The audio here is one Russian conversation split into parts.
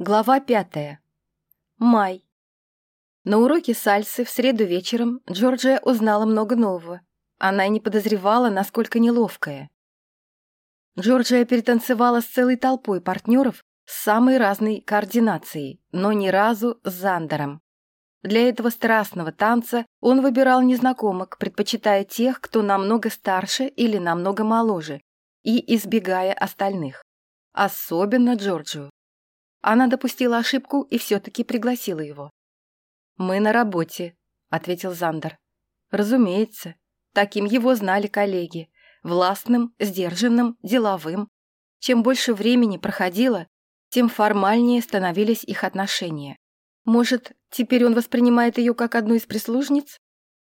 Глава пятая. Май. На уроке сальсы в среду вечером Джорджия узнала много нового. Она и не подозревала, насколько неловкая. Джорджия перетанцевала с целой толпой партнеров с самой разной координацией, но ни разу с Зандером. Для этого страстного танца он выбирал незнакомок, предпочитая тех, кто намного старше или намного моложе, и избегая остальных. Особенно Джорджию. Она допустила ошибку и все-таки пригласила его. «Мы на работе», — ответил Зандер. «Разумеется. Таким его знали коллеги. Властным, сдержанным, деловым. Чем больше времени проходило, тем формальнее становились их отношения. Может, теперь он воспринимает ее как одну из прислужниц?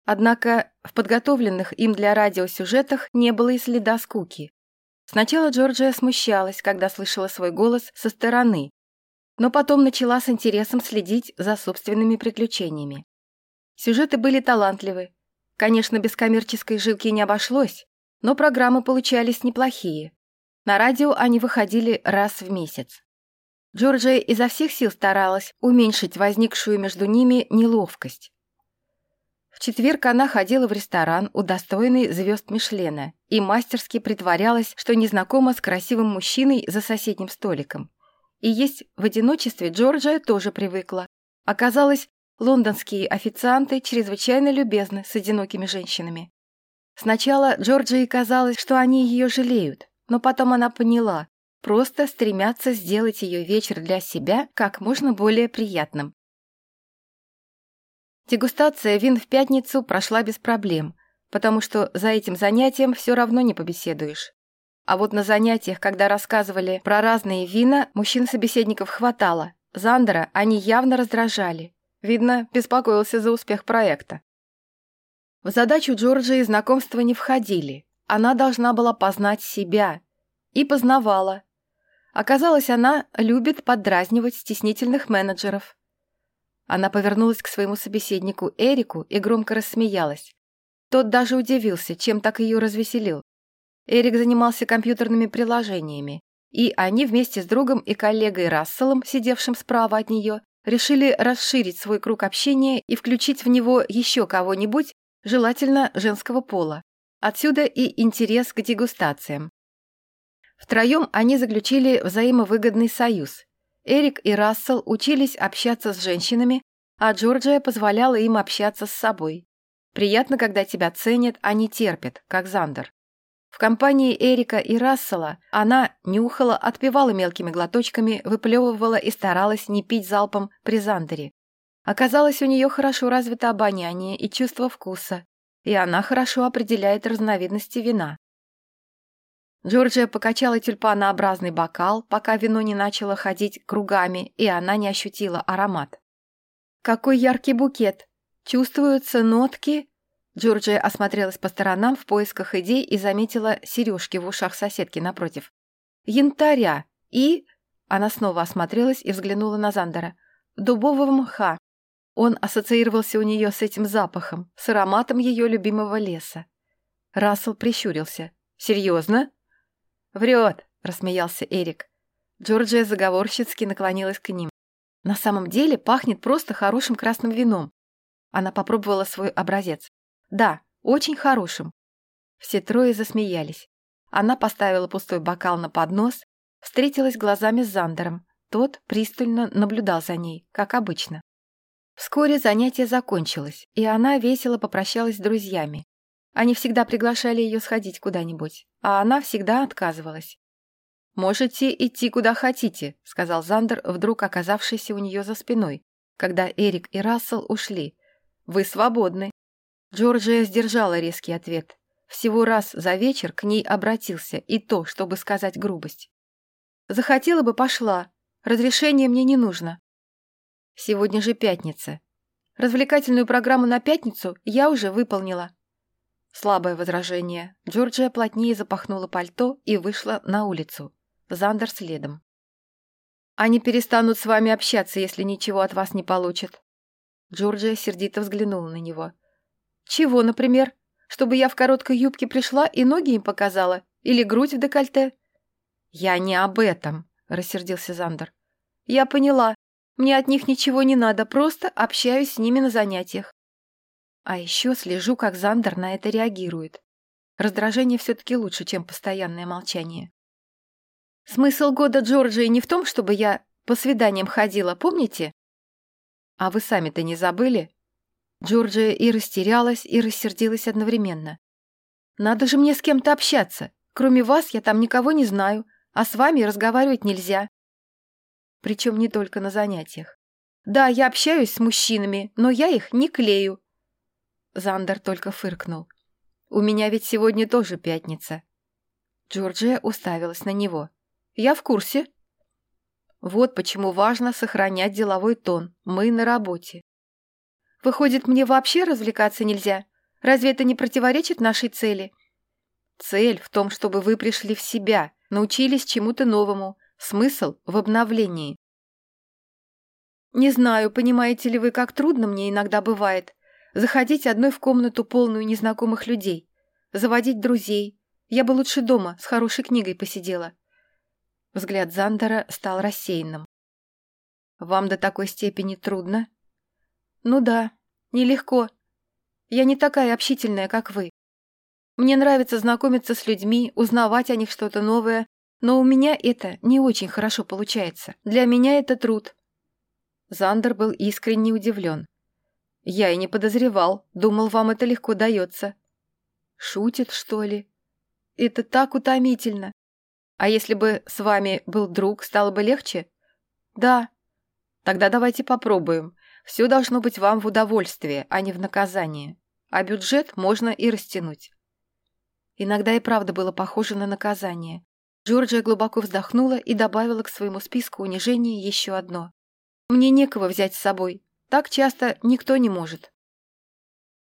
Однако в подготовленных им для радиосюжетах не было и следа скуки. Сначала Джорджия смущалась, когда слышала свой голос со стороны, но потом начала с интересом следить за собственными приключениями. Сюжеты были талантливы. Конечно, без коммерческой жилки не обошлось, но программы получались неплохие. На радио они выходили раз в месяц. Джорджия изо всех сил старалась уменьшить возникшую между ними неловкость. В четверг она ходила в ресторан, удостоенный звезд Мишлена, и мастерски притворялась, что не знакома с красивым мужчиной за соседним столиком. И есть в одиночестве Джорджия тоже привыкла. Оказалось, лондонские официанты чрезвычайно любезны с одинокими женщинами. Сначала Джорджии казалось, что они ее жалеют, но потом она поняла, просто стремятся сделать ее вечер для себя как можно более приятным. Дегустация вин в пятницу прошла без проблем, потому что за этим занятием все равно не побеседуешь. А вот на занятиях, когда рассказывали про разные вина, мужчин-собеседников хватало. Зандера они явно раздражали. Видно, беспокоился за успех проекта. В задачу Джорджии знакомства не входили. Она должна была познать себя. И познавала. Оказалось, она любит поддразнивать стеснительных менеджеров. Она повернулась к своему собеседнику Эрику и громко рассмеялась. Тот даже удивился, чем так ее развеселил. Эрик занимался компьютерными приложениями, и они вместе с другом и коллегой Расселом, сидевшим справа от нее, решили расширить свой круг общения и включить в него еще кого-нибудь, желательно женского пола. Отсюда и интерес к дегустациям. Втроем они заключили взаимовыгодный союз. Эрик и Рассел учились общаться с женщинами, а Джорджия позволяла им общаться с собой. Приятно, когда тебя ценят, а не терпят, как Зандер. В компании Эрика и Рассела она нюхала, отпивала мелкими глоточками, выплевывала и старалась не пить залпом при Зандере. Оказалось, у нее хорошо развито обоняние и чувство вкуса, и она хорошо определяет разновидности вина. Джорджия покачала тюльпанообразный бокал, пока вино не начало ходить кругами, и она не ощутила аромат. «Какой яркий букет! Чувствуются нотки Джорджия осмотрелась по сторонам в поисках идей и заметила сережки в ушах соседки напротив. «Янтаря! И...» Она снова осмотрелась и взглянула на Зандера. «Дубового мха». Он ассоциировался у нее с этим запахом, с ароматом ее любимого леса. Рассел прищурился. «Серьезно?» «Врет», — рассмеялся Эрик. Джорджия заговорщицки наклонилась к ним. «На самом деле пахнет просто хорошим красным вином». Она попробовала свой образец. Да, очень хорошим. Все трое засмеялись. Она поставила пустой бокал на поднос, встретилась глазами с Зандером. Тот пристально наблюдал за ней, как обычно. Вскоре занятие закончилось, и она весело попрощалась с друзьями. Они всегда приглашали ее сходить куда-нибудь, а она всегда отказывалась. «Можете идти куда хотите», — сказал Зандер, вдруг оказавшийся у нее за спиной, когда Эрик и Рассел ушли. «Вы свободны». Джорджия сдержала резкий ответ. Всего раз за вечер к ней обратился, и то, чтобы сказать грубость. «Захотела бы, пошла. Разрешение мне не нужно». «Сегодня же пятница. Развлекательную программу на пятницу я уже выполнила». Слабое возражение. Джорджия плотнее запахнула пальто и вышла на улицу. Зандер следом. «Они перестанут с вами общаться, если ничего от вас не получат». Джорджия сердито взглянула на него. Чего, например? Чтобы я в короткой юбке пришла и ноги им показала? Или грудь в декольте? Я не об этом, рассердился Зандер. Я поняла. Мне от них ничего не надо, просто общаюсь с ними на занятиях. А еще слежу, как Зандер на это реагирует. Раздражение все-таки лучше, чем постоянное молчание. Смысл года Джорджии не в том, чтобы я по свиданиям ходила, помните? А вы сами-то не забыли? Джорджия и растерялась, и рассердилась одновременно. Надо же мне с кем-то общаться. Кроме вас я там никого не знаю, а с вами разговаривать нельзя. Причем не только на занятиях. Да, я общаюсь с мужчинами, но я их не клею. Зандер только фыркнул. У меня ведь сегодня тоже пятница. Джорджия уставилась на него. Я в курсе. Вот почему важно сохранять деловой тон. Мы на работе. Выходит, мне вообще развлекаться нельзя? Разве это не противоречит нашей цели? Цель в том, чтобы вы пришли в себя, научились чему-то новому. Смысл в обновлении. Не знаю, понимаете ли вы, как трудно мне иногда бывает. Заходить одной в комнату, полную незнакомых людей. Заводить друзей. Я бы лучше дома с хорошей книгой посидела. Взгляд Зандера стал рассеянным. «Вам до такой степени трудно?» «Ну да, нелегко. Я не такая общительная, как вы. Мне нравится знакомиться с людьми, узнавать о них что-то новое, но у меня это не очень хорошо получается. Для меня это труд». Зандер был искренне удивлен. «Я и не подозревал. Думал, вам это легко дается». «Шутит, что ли?» «Это так утомительно. А если бы с вами был друг, стало бы легче?» «Да». «Тогда давайте попробуем. Все должно быть вам в удовольствие, а не в наказание. А бюджет можно и растянуть». Иногда и правда было похоже на наказание. Джорджия глубоко вздохнула и добавила к своему списку унижений еще одно. «Мне некого взять с собой. Так часто никто не может.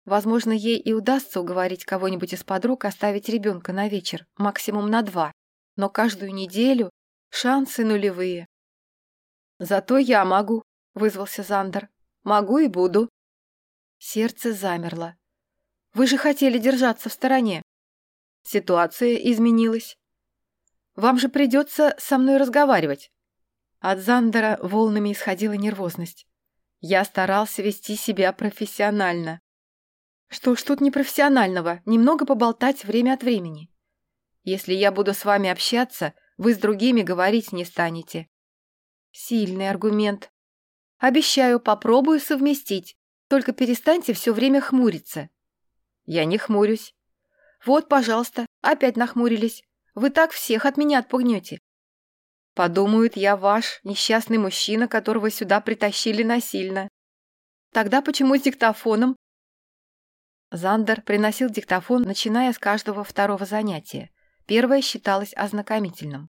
Возможно, ей и удастся уговорить кого-нибудь из подруг оставить ребенка на вечер, максимум на два, но каждую неделю шансы нулевые. «Зато я могу», — вызвался Зандер. «Могу и буду». Сердце замерло. «Вы же хотели держаться в стороне». Ситуация изменилась. «Вам же придется со мной разговаривать». От Зандера волнами исходила нервозность. Я старался вести себя профессионально. Что ж тут непрофессионального, немного поболтать время от времени. Если я буду с вами общаться, вы с другими говорить не станете. Сильный аргумент. Обещаю, попробую совместить, только перестаньте все время хмуриться. Я не хмурюсь. Вот, пожалуйста, опять нахмурились. Вы так всех от меня отпугнете. Подумают, я ваш, несчастный мужчина, которого сюда притащили насильно. Тогда почему с диктофоном? Зандер приносил диктофон, начиная с каждого второго занятия. Первое считалось ознакомительным.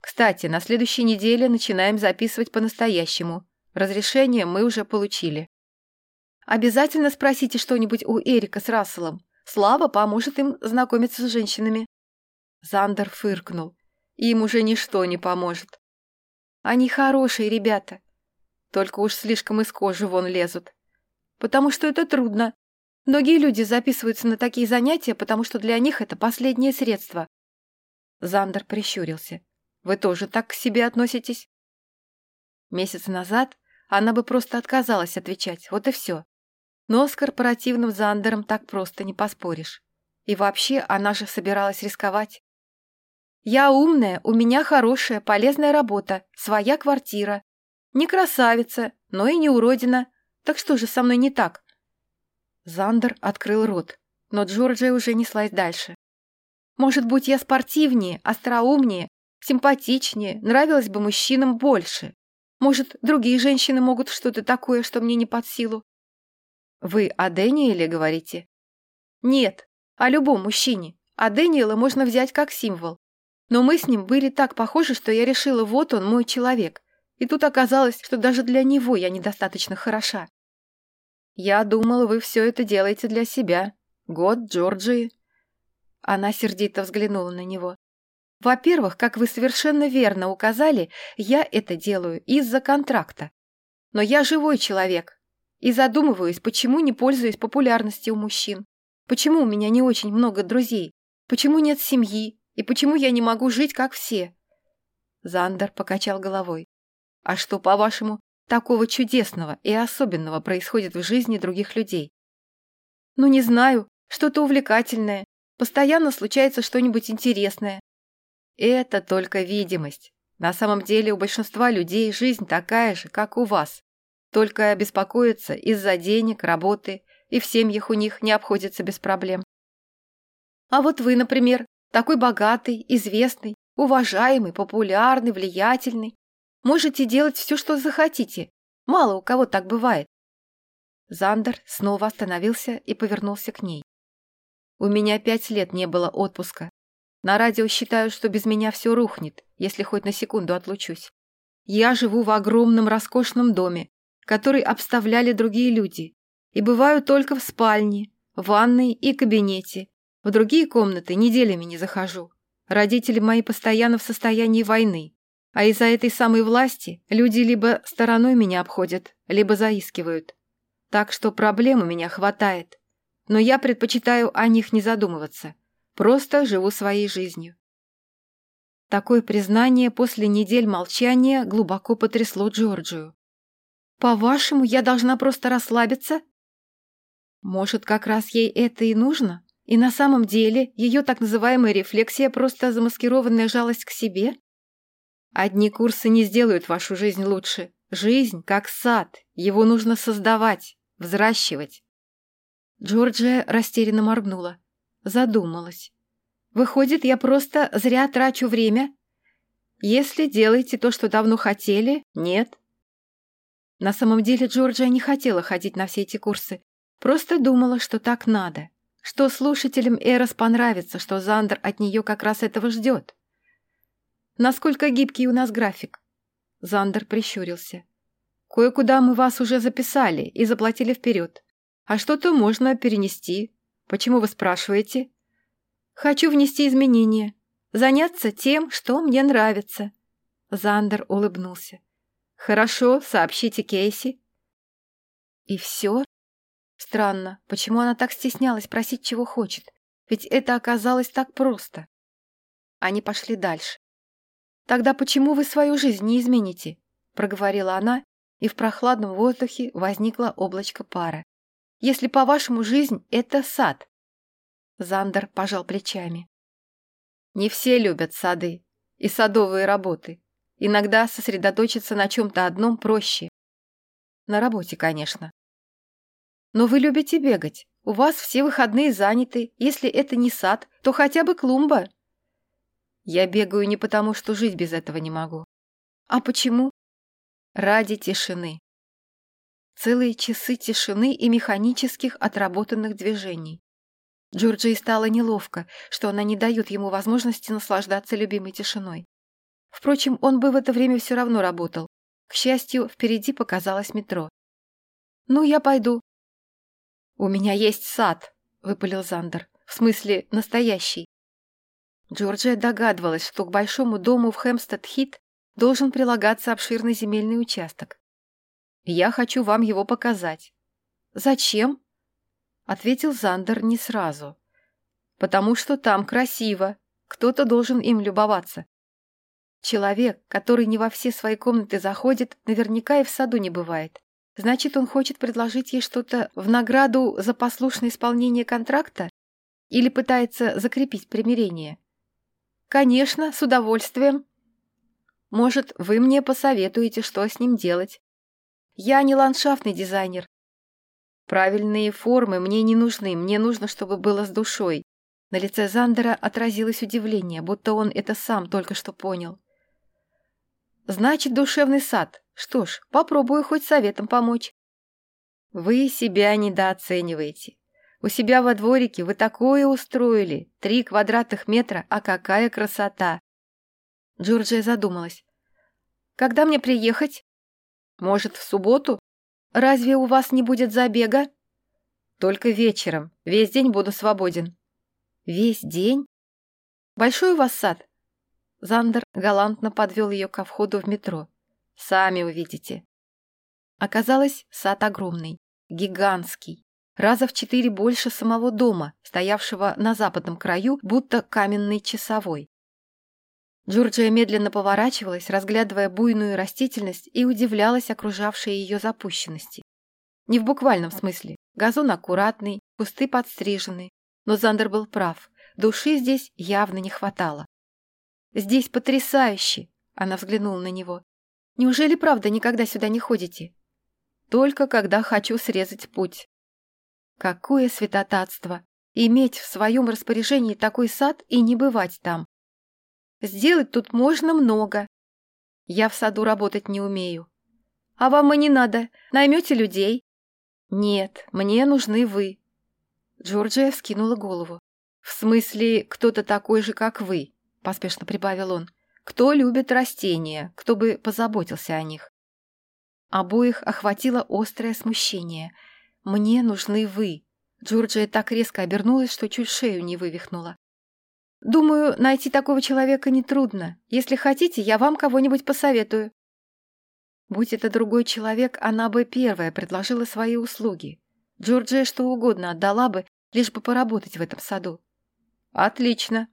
Кстати, на следующей неделе начинаем записывать по-настоящему. Разрешение мы уже получили. Обязательно спросите что-нибудь у Эрика с Расселом. Слава поможет им знакомиться с женщинами. Зандер фыркнул. Им уже ничто не поможет. Они хорошие ребята, только уж слишком из кожи вон лезут. Потому что это трудно. Многие люди записываются на такие занятия, потому что для них это последнее средство. Зандер прищурился. Вы тоже так к себе относитесь? Месяц назад она бы просто отказалась отвечать, вот и все. Но с корпоративным Зандером так просто не поспоришь. И вообще, она же собиралась рисковать. Я умная, у меня хорошая, полезная работа, своя квартира. Не красавица, но и не уродина. Так что же со мной не так?» Зандер открыл рот, но Джорджия уже неслась дальше. «Может быть, я спортивнее, остроумнее, симпатичнее, нравилась бы мужчинам больше. Может, другие женщины могут что-то такое, что мне не под силу?» «Вы о Дэниеле говорите?» «Нет, о любом мужчине. А Дэниела можно взять как символ. Но мы с ним были так похожи, что я решила, вот он, мой человек. И тут оказалось, что даже для него я недостаточно хороша. Я думала, вы все это делаете для себя. Год Джорджии. Она сердито взглянула на него. Во-первых, как вы совершенно верно указали, я это делаю из-за контракта. Но я живой человек. И задумываюсь, почему не пользуюсь популярностью у мужчин. Почему у меня не очень много друзей? Почему нет семьи? И почему я не могу жить, как все?» Зандер покачал головой. А что, по-вашему, такого чудесного и особенного происходит в жизни других людей? Ну, не знаю, что-то увлекательное. Постоянно случается что-нибудь интересное. Это только видимость. На самом деле у большинства людей жизнь такая же, как у вас. Только беспокоятся из-за денег, работы, и в семьях у них не обходится без проблем. А вот вы, например, такой богатый, известный, уважаемый, популярный, влиятельный. Можете делать все, что захотите. Мало у кого так бывает. Зандер снова остановился и повернулся к ней. У меня пять лет не было отпуска. На радио считают, что без меня все рухнет, если хоть на секунду отлучусь. Я живу в огромном роскошном доме, который обставляли другие люди, и бываю только в спальне, ванной и кабинете. В другие комнаты неделями не захожу. Родители мои постоянно в состоянии войны, а из-за этой самой власти люди либо стороной меня обходят, либо заискивают. Так что проблем у меня хватает. Но я предпочитаю о них не задумываться. Просто живу своей жизнью. Такое признание после недель молчания глубоко потрясло Джорджию. «По-вашему, я должна просто расслабиться?» Может, как раз ей это и нужно? И на самом деле ее так называемая рефлексия просто замаскированная жалость к себе? Одни курсы не сделают вашу жизнь лучше. Жизнь как сад, его нужно создавать, взращивать. Джорджия растерянно моргнула, задумалась. Выходит, я просто зря трачу время? Если делаете то, что давно хотели, нет. На самом деле Джорджия не хотела ходить на все эти курсы, просто думала, что так надо что слушателям Эрос понравится, что Зандер от нее как раз этого ждет. «Насколько гибкий у нас график?» Зандер прищурился. «Кое-куда мы вас уже записали и заплатили вперед. А что-то можно перенести. Почему вы спрашиваете?» «Хочу внести изменения. Заняться тем, что мне нравится». Зандер улыбнулся. «Хорошо, сообщите Кейси». «И все?» Странно, почему она так стеснялась просить, чего хочет? Ведь это оказалось так просто. Они пошли дальше. «Тогда почему вы свою жизнь не измените?» — проговорила она, и в прохладном воздухе возникло облачко пара. «Если, по-вашему, жизнь — это сад?» Зандер пожал плечами. «Не все любят сады и садовые работы. Иногда сосредоточиться на чем-то одном проще. На работе, конечно. Но вы любите бегать. У вас все выходные заняты. Если это не сад, то хотя бы клумба. Я бегаю не потому, что жить без этого не могу. А почему? Ради тишины. Целые часы тишины и механических отработанных движений. Джорджии стало неловко, что она не дает ему возможности наслаждаться любимой тишиной. Впрочем, он бы в это время все равно работал. К счастью, впереди показалось метро. «Ну, я пойду», «У меня есть сад», — выпалил Зандер. «В смысле, настоящий». Джорджия догадывалась, что к большому дому в Хэмстед-Хит должен прилагаться обширный земельный участок. «Я хочу вам его показать». «Зачем?» — ответил Зандер не сразу. «Потому что там красиво. Кто-то должен им любоваться. Человек, который не во все свои комнаты заходит, наверняка и в саду не бывает. Значит, он хочет предложить ей что-то в награду за послушное исполнение контракта? Или пытается закрепить примирение? Конечно, с удовольствием. Может, вы мне посоветуете, что с ним делать? Я не ландшафтный дизайнер. Правильные формы мне не нужны, мне нужно, чтобы было с душой. На лице Зандера отразилось удивление, будто он это сам только что понял. Значит, душевный сад. Что ж, попробую хоть советом помочь. Вы себя недооцениваете. У себя во дворике вы такое устроили. Три квадратных метра, а какая красота. Джорджия задумалась. Когда мне приехать? Может, в субботу? Разве у вас не будет забега? Только вечером. Весь день буду свободен. Весь день? Большой у вас сад? Зандер галантно подвел ее ко входу в метро. «Сами увидите». Оказалось, сад огромный, гигантский, раза в четыре больше самого дома, стоявшего на западном краю, будто каменный часовой. Джорджия медленно поворачивалась, разглядывая буйную растительность и удивлялась окружавшей ее запущенности. Не в буквальном смысле. Газон аккуратный, кусты подстрижены. Но Зандер был прав. Души здесь явно не хватало. «Здесь потрясающе!» — она взглянула на него. «Неужели правда никогда сюда не ходите?» «Только когда хочу срезать путь». Какое святотатство! Иметь в своем распоряжении такой сад и не бывать там. Сделать тут можно много. Я в саду работать не умею. А вам и не надо. Наймете людей. Нет, мне нужны вы. Джорджия вскинула голову. В смысле, кто-то такой же, как вы, поспешно прибавил он. Кто любит растения, кто бы позаботился о них. Обоих охватило острое смущение. «Мне нужны вы». Джорджия так резко обернулась, что чуть шею не вывихнула. Думаю, найти такого человека нетрудно. Если хотите, я вам кого-нибудь посоветую. Будь это другой человек, она бы первая предложила свои услуги. Джорджия что угодно отдала бы, лишь бы поработать в этом саду. Отлично.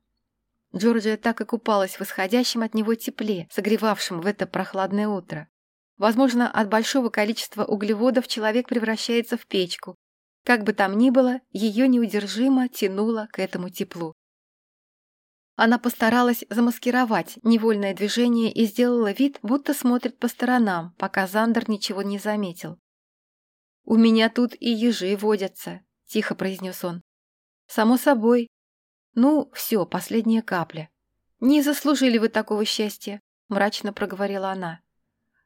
Джорджия так и купалась в исходящем от него тепле, согревавшем в это прохладное утро. Возможно, от большого количества углеводов человек превращается в печку. Как бы там ни было, ее неудержимо тянуло к этому теплу. Она постаралась замаскировать невольное движение и сделала вид, будто смотрит по сторонам, пока Зандер ничего не заметил. «У меня тут и ежи водятся», — тихо произнес он. «Само собой. Ну, все, последняя капля. Не заслужили вы такого счастья», — мрачно проговорила она.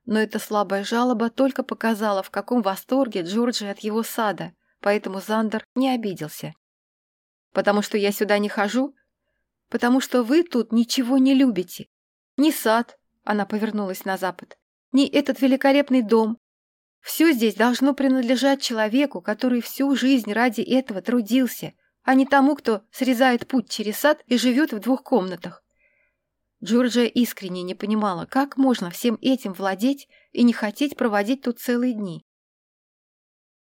Но эта слабая жалоба только показала, в каком восторге Джорджи от его сада, поэтому Зандер не обиделся. «Потому что я сюда не хожу?» Потому что вы тут ничего не любите. Ни сад, она повернулась на запад, ни этот великолепный дом. Все здесь должно принадлежать человеку, который всю жизнь ради этого трудился, а не тому, кто срезает путь через сад и живет в двух комнатах. Джорджия искренне не понимала, как можно всем этим владеть и не хотеть проводить тут целые дни.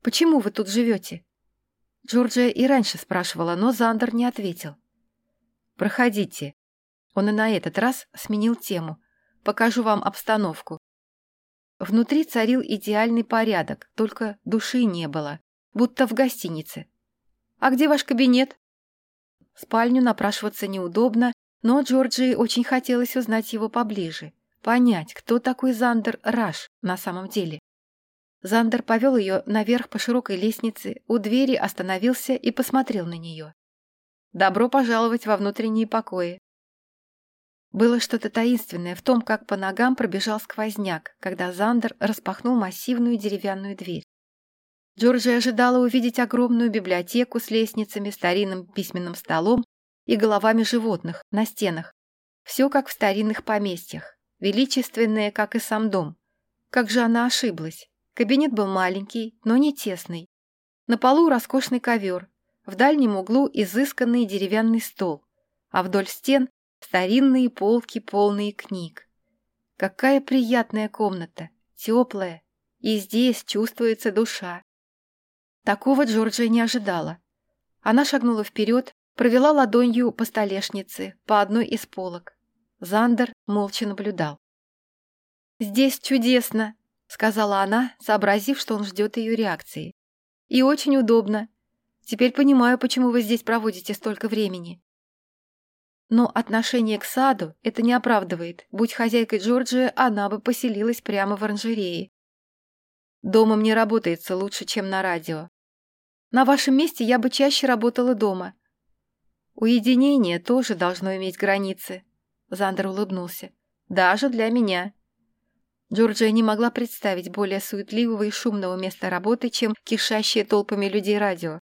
«Почему вы тут живете?» Джорджия и раньше спрашивала, но Зандер не ответил. «Проходите». Он и на этот раз сменил тему. «Покажу вам обстановку». Внутри царил идеальный порядок, только души не было, будто в гостинице. «А где ваш кабинет?» В спальню напрашиваться неудобно, но Джорджии очень хотелось узнать его поближе, понять, кто такой Зандер Раш на самом деле. Зандер повел ее наверх по широкой лестнице, у двери остановился и посмотрел на нее. Добро пожаловать во внутренние покои. Было что-то таинственное в том, как по ногам пробежал сквозняк, когда Зандер распахнул массивную деревянную дверь. Джорджи ожидала увидеть огромную библиотеку с лестницами, старинным письменным столом и головами животных на стенах. Все как в старинных поместьях, величественное, как и сам дом. Как же она ошиблась. Кабинет был маленький, но не тесный. На полу роскошный ковер, в дальнем углу изысканный деревянный стол, а вдоль стен старинные полки, полные книг. Какая приятная комната, теплая, и здесь чувствуется душа. Такого Джорджия не ожидала. Она шагнула вперед, провела ладонью по столешнице, по одной из полок. Зандер молча наблюдал. «Здесь чудесно», — сказала она, сообразив, что он ждет ее реакции. «И очень удобно. Теперь понимаю, почему вы здесь проводите столько времени. Но отношение к саду это не оправдывает. Будь хозяйкой Джорджия, она бы поселилась прямо в оранжерее. Дома мне работается лучше, чем на радио. На вашем месте я бы чаще работала дома. Уединение тоже должно иметь границы. Зандер улыбнулся. Даже для меня. Джорджия не могла представить более суетливого и шумного места работы, чем кишащие толпами людей радио.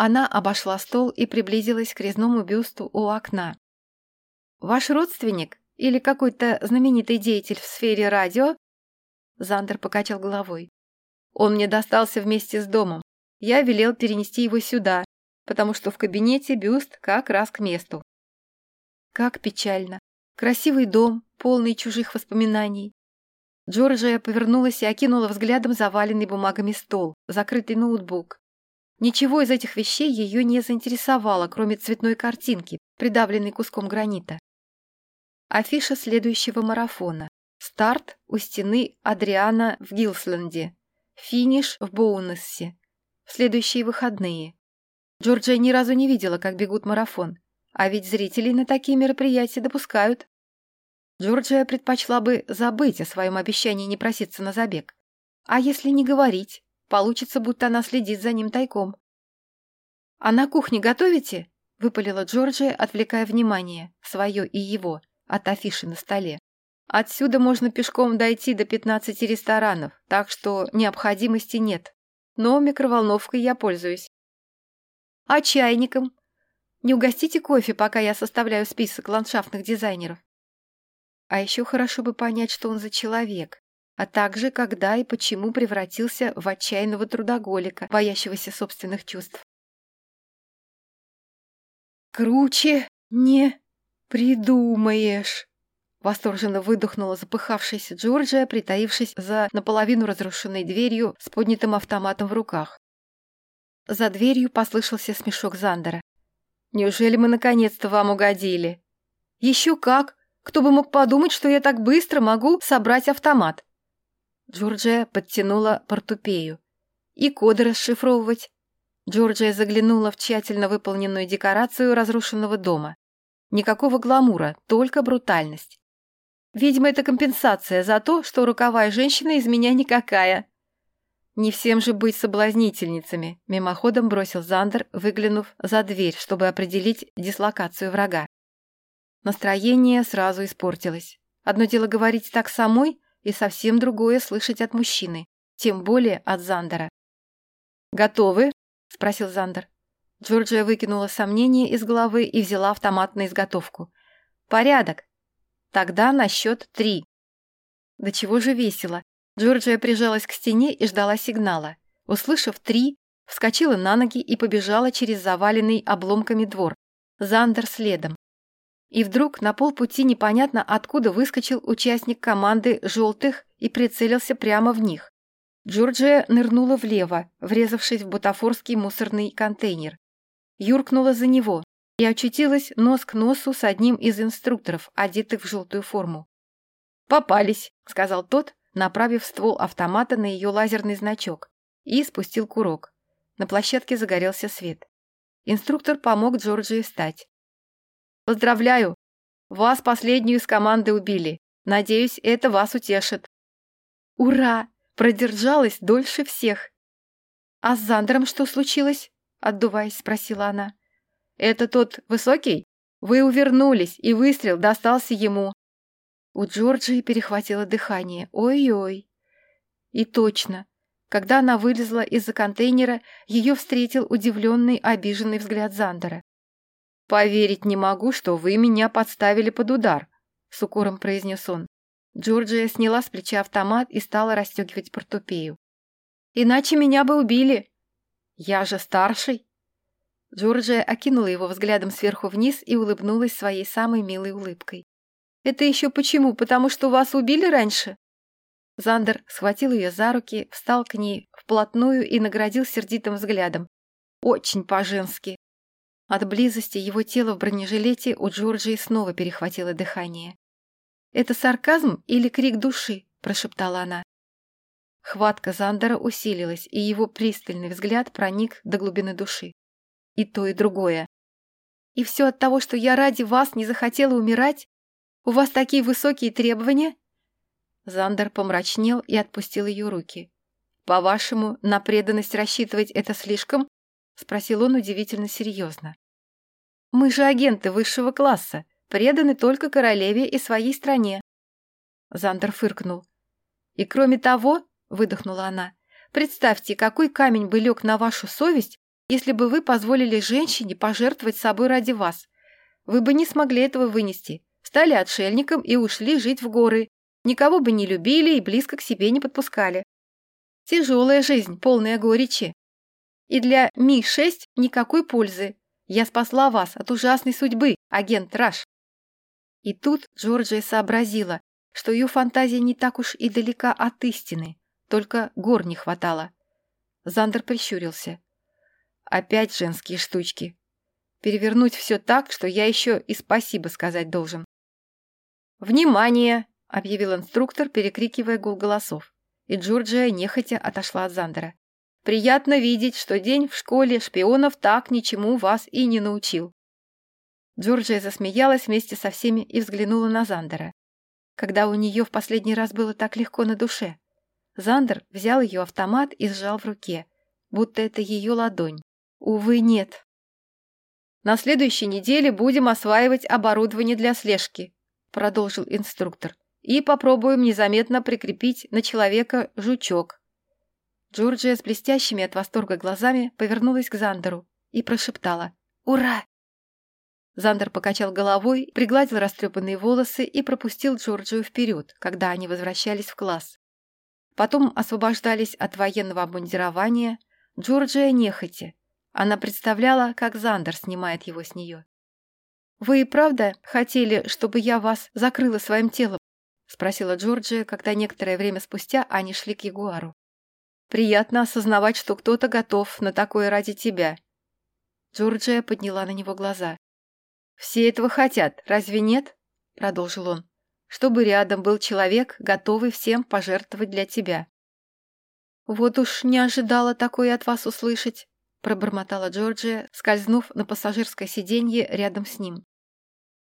Она обошла стол и приблизилась к резному бюсту у окна. «Ваш родственник или какой-то знаменитый деятель в сфере радио?» Зандер покачал головой. «Он мне достался вместе с домом. Я велел перенести его сюда, потому что в кабинете бюст как раз к месту». Как печально. Красивый дом, полный чужих воспоминаний. Джорджия повернулась и окинула взглядом заваленный бумагами стол, закрытый ноутбук. Ничего из этих вещей ее не заинтересовало, кроме цветной картинки, придавленной куском гранита. Афиша следующего марафона. Старт у стены Адриана в Гилсленде. Финиш в Боунессе. В следующие выходные. Джорджия ни разу не видела, как бегут марафон. А ведь зрителей на такие мероприятия допускают. Джорджия предпочла бы забыть о своем обещании не проситься на забег. А если не говорить, получится, будто она следит за ним тайком. «А на кухне готовите?» — выпалила Джорджия, отвлекая внимание, свое и его, от афиши на столе. «Отсюда можно пешком дойти до 15 ресторанов, так что необходимости нет. Но микроволновкой я пользуюсь». «А чайником? Не угостите кофе, пока я составляю список ландшафтных дизайнеров?» А еще хорошо бы понять, что он за человек, а также когда и почему превратился в отчаянного трудоголика, боящегося собственных чувств. «Круче не придумаешь!» Восторженно выдохнула запыхавшаяся Джорджия, притаившись за наполовину разрушенной дверью с поднятым автоматом в руках. За дверью послышался смешок Зандера. «Неужели мы наконец-то вам угодили?» «Еще как! Кто бы мог подумать, что я так быстро могу собрать автомат?» Джорджия подтянула портупею. «И коды расшифровывать?» Джорджия заглянула в тщательно выполненную декорацию разрушенного дома. Никакого гламура, только брутальность. Видимо, это компенсация за то, что рукавая женщина из меня никакая. Не всем же быть соблазнительницами, мимоходом бросил Зандер, выглянув за дверь, чтобы определить дислокацию врага. Настроение сразу испортилось. Одно дело говорить так самой, и совсем другое слышать от мужчины, тем более от Зандера. «Готовы?» — спросил Зандер. Джорджия выкинула сомнения из головы и взяла автомат на изготовку. «Порядок. Тогда на счет три». Да чего же весело. Джорджия прижалась к стене и ждала сигнала. Услышав «три», вскочила на ноги и побежала через заваленный обломками двор. Зандер следом. И вдруг на полпути непонятно откуда выскочил участник команды «желтых» и прицелился прямо в них. Джорджия нырнула влево, врезавшись в бутафорский мусорный контейнер. Юркнула за него и очутилась нос к носу с одним из инструкторов, одетых в желтую форму. «Попались», — сказал тот, направив ствол автомата на ее лазерный значок, и спустил курок. На площадке загорелся свет. Инструктор помог Джорджии встать. Поздравляю! Вас последнюю из команды убили. Надеюсь, это вас утешит. Ура! Продержалась дольше всех. А с Зандером что случилось? Отдуваясь, спросила она. Это тот высокий? Вы увернулись, и выстрел достался ему. У Джорджии перехватило дыхание. Ой-ой. И точно. Когда она вылезла из-за контейнера, ее встретил удивленный, обиженный взгляд Зандера. «Поверить не могу, что вы меня подставили под удар», — с укором произнес он. Джорджия сняла с плеча автомат и стала расстегивать портупею. «Иначе меня бы убили!» «Я же старший!» Джорджия окинула его взглядом сверху вниз и улыбнулась своей самой милой улыбкой. «Это еще почему? Потому что вас убили раньше?» Зандер схватил ее за руки, встал к ней вплотную и наградил сердитым взглядом. «Очень по-женски!» От близости его тела в бронежилете у Джорджии снова перехватило дыхание. «Это сарказм или крик души?» – прошептала она. Хватка Зандера усилилась, и его пристальный взгляд проник до глубины души. И то, и другое. «И все от того, что я ради вас не захотела умирать? У вас такие высокие требования?» Зандер помрачнел и отпустил ее руки. «По-вашему, на преданность рассчитывать это слишком?» — спросил он удивительно серьезно. «Мы же агенты высшего класса, преданы только королеве и своей стране». Зандер фыркнул. «И кроме того», — выдохнула она, — «представьте, какой камень бы лег на вашу совесть, если бы вы позволили женщине пожертвовать собой ради вас. Вы бы не смогли этого вынести, стали отшельником и ушли жить в горы, никого бы не любили и близко к себе не подпускали. Тяжелая жизнь, полная горечи. И для Ми-6 никакой пользы. Я спасла вас от ужасной судьбы, агент Раш. И тут Джорджия сообразила, что ее фантазия не так уж и далека от истины, только гор не хватало. Зандер прищурился. Опять женские штучки. Перевернуть все так, что я еще и спасибо сказать должен. «Внимание!» — объявил инструктор, перекрикивая гул голосов. И Джорджия нехотя отошла от Зандера. «Приятно видеть, что день в школе шпионов так ничему вас и не научил». Джорджия засмеялась вместе со всеми и взглянула на Зандера. Когда у нее в последний раз было так легко на душе. Зандер взял ее автомат и сжал в руке, будто это ее ладонь. Увы, нет. «На следующей неделе будем осваивать оборудование для слежки», продолжил инструктор, «и попробуем незаметно прикрепить на человека жучок». Джорджия с блестящими от восторга глазами повернулась к Зандеру и прошептала «Ура!». Зандер покачал головой, пригладил растрепанные волосы и пропустил Джорджию вперед, когда они возвращались в класс. Потом освобождались от военного обмундирования. Джорджия нехотя. Она представляла, как Зандер снимает его с нее. «Вы и правда хотели, чтобы я вас закрыла своим телом?» — спросила Джорджия, когда некоторое время спустя они шли к Ягуару. «Приятно осознавать, что кто-то готов на такое ради тебя». Джорджия подняла на него глаза. «Все этого хотят, разве нет?» — продолжил он чтобы рядом был человек, готовый всем пожертвовать для тебя. «Вот уж не ожидала такое от вас услышать», — пробормотала Джорджия, скользнув на пассажирское сиденье рядом с ним.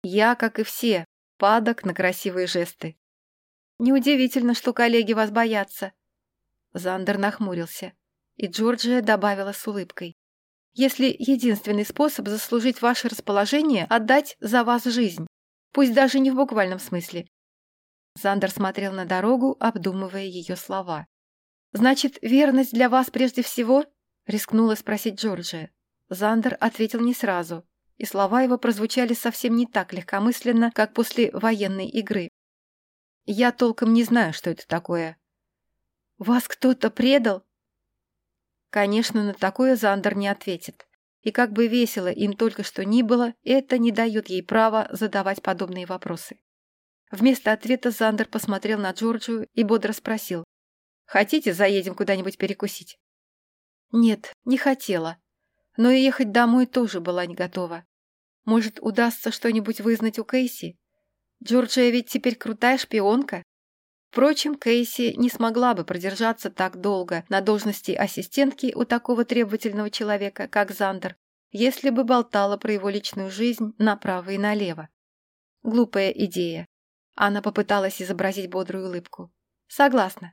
«Я, как и все, падок на красивые жесты. Неудивительно, что коллеги вас боятся». Зандер нахмурился, и Джорджия добавила с улыбкой. «Если единственный способ заслужить ваше расположение — отдать за вас жизнь, пусть даже не в буквальном смысле, Зандер смотрел на дорогу, обдумывая ее слова. «Значит, верность для вас прежде всего?» — рискнула спросить Джорджия. Зандер ответил не сразу, и слова его прозвучали совсем не так легкомысленно, как после военной игры. «Я толком не знаю, что это такое». «Вас кто-то предал?» Конечно, на такое Зандер не ответит. И как бы весело им только что ни было, это не дает ей права задавать подобные вопросы. Вместо ответа Зандер посмотрел на Джорджию и бодро спросил. «Хотите, заедем куда-нибудь перекусить?» Нет, не хотела. Но и ехать домой тоже была не готова. Может, удастся что-нибудь вызнать у Кейси? Джорджия ведь теперь крутая шпионка. Впрочем, Кейси не смогла бы продержаться так долго на должности ассистентки у такого требовательного человека, как Зандер, если бы болтала про его личную жизнь направо и налево. Глупая идея. Она попыталась изобразить бодрую улыбку. «Согласна.